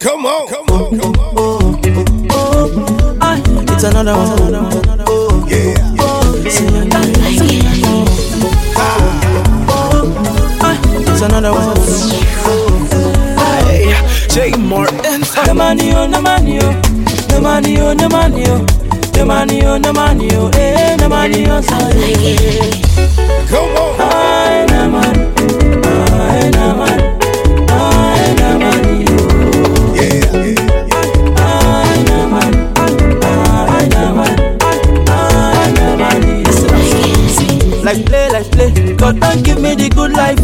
Come on, come on, come on. Ah, it's another one. Oh, Yeah. ah, it's another one. Hey, J Martin. No money, oh, no money, oh. No money, oh, no money, oh. No money, oh, no money, oh. No money, oh, sorry. Come on. Like play, like play. God don't give me the good life.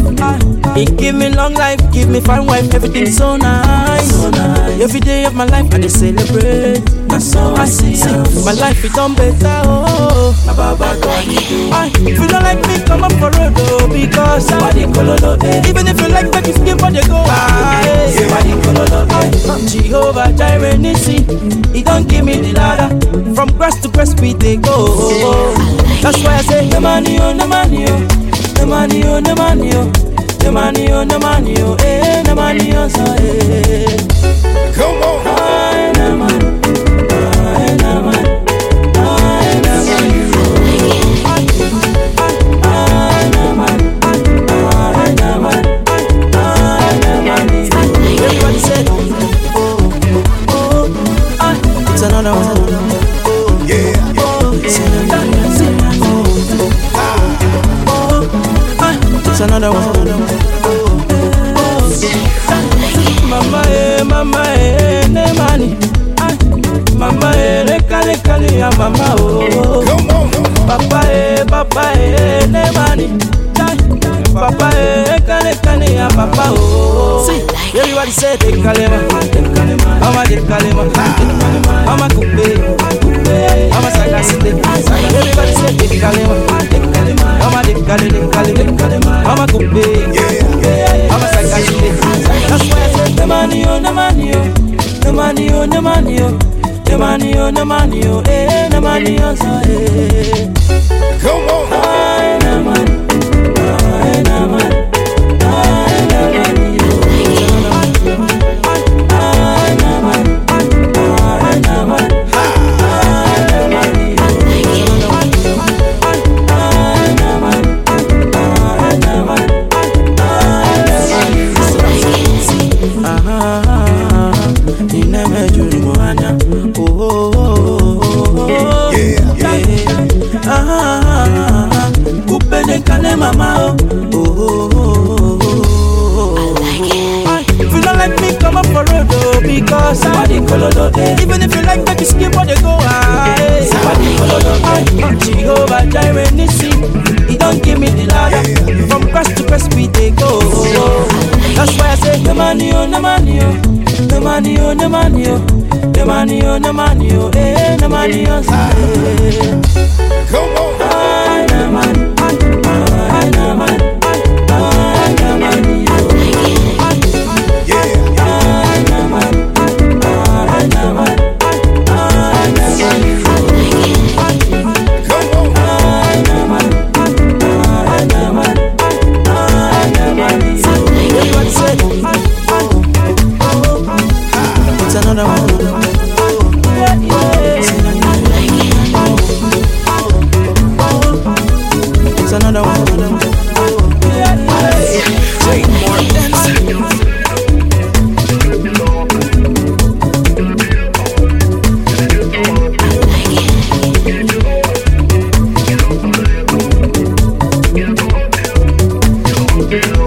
He give me long life, give me fine wife, everything so nice. Every day of my life I dey celebrate. That's so I see. My life it done better. Oh, Baba God, I, if you don't like me, come up for road oh, because eh. Even if you like, make you skip for the go. Eh. Jehovah Jireh Nissi, He don't give me the ladder. From grass to grass we dey go. That's why I say no money, oh, no money, oh, no money, oh, no money, oh. No money, oh, no money, oh, another one. Mama, eh, mama, eh, ne money. Mama, eh, le kale kale ya mama, oh. Papa, eh, papa, eh, ne money. Papa, eh, kale kale ya papa, oh. Everybody say they kale ma, mama they kale money, oh, the money, oh. The money, oh, eh, the money, oh, so, eh. Come on. Ay, the money, because somebody kololo eh. Even if you like, make you skip what they go eh. Somebody kololo ah, Jehovah Jireh Nissi, He don't give me the ladder. From grass to grass we they go. That's why I say no money oh, no money oh, no money oh, no money oh, no money oh, no money oh, eh, no money oh, you.